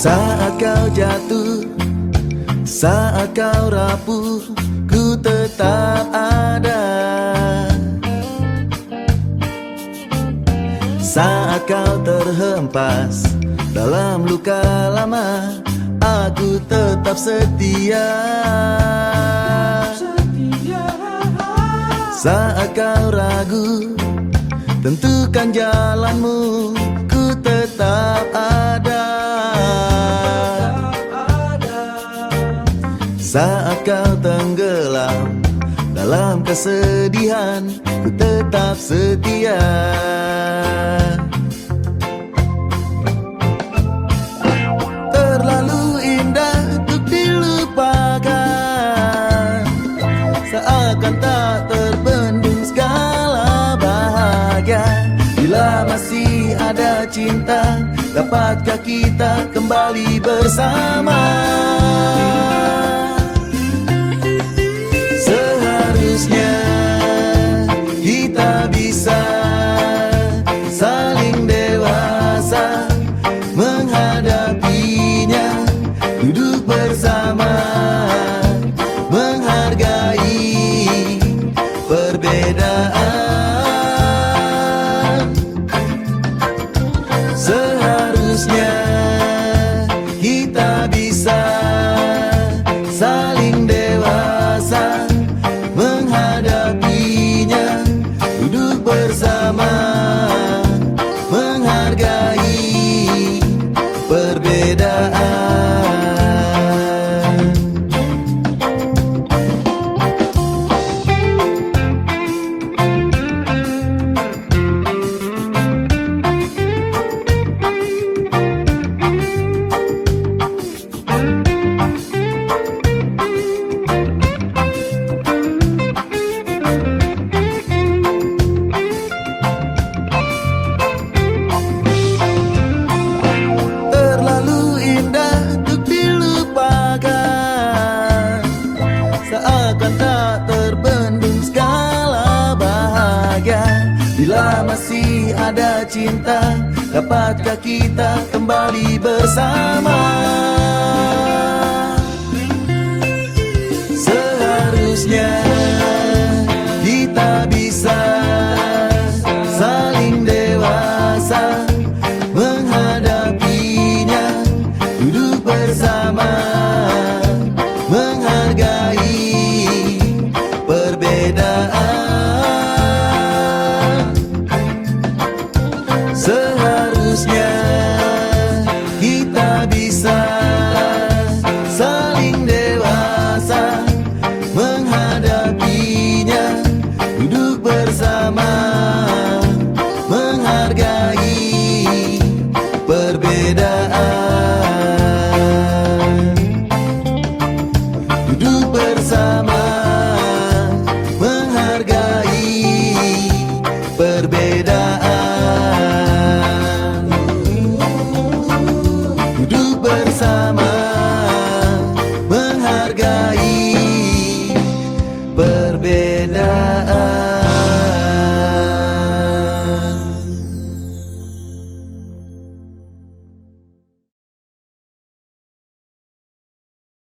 Saat kau jatuh, saat kau rapuh, ku tetap ada. Saat kau terhempas dalam luka lama, aku tetap setia. Saat kau ragu, tentukan jalanmu, tetap ada. Saat kau tenggelam dalam kesedihan, ku tetap setia. Terlalu indah untuk dilupakan, seakan tak terbendung segala bahagia. Bila masih ada cinta, dapatkah kita kembali bersama? Saling masih ada cinta. Dapatkah kita kembali bersama bersama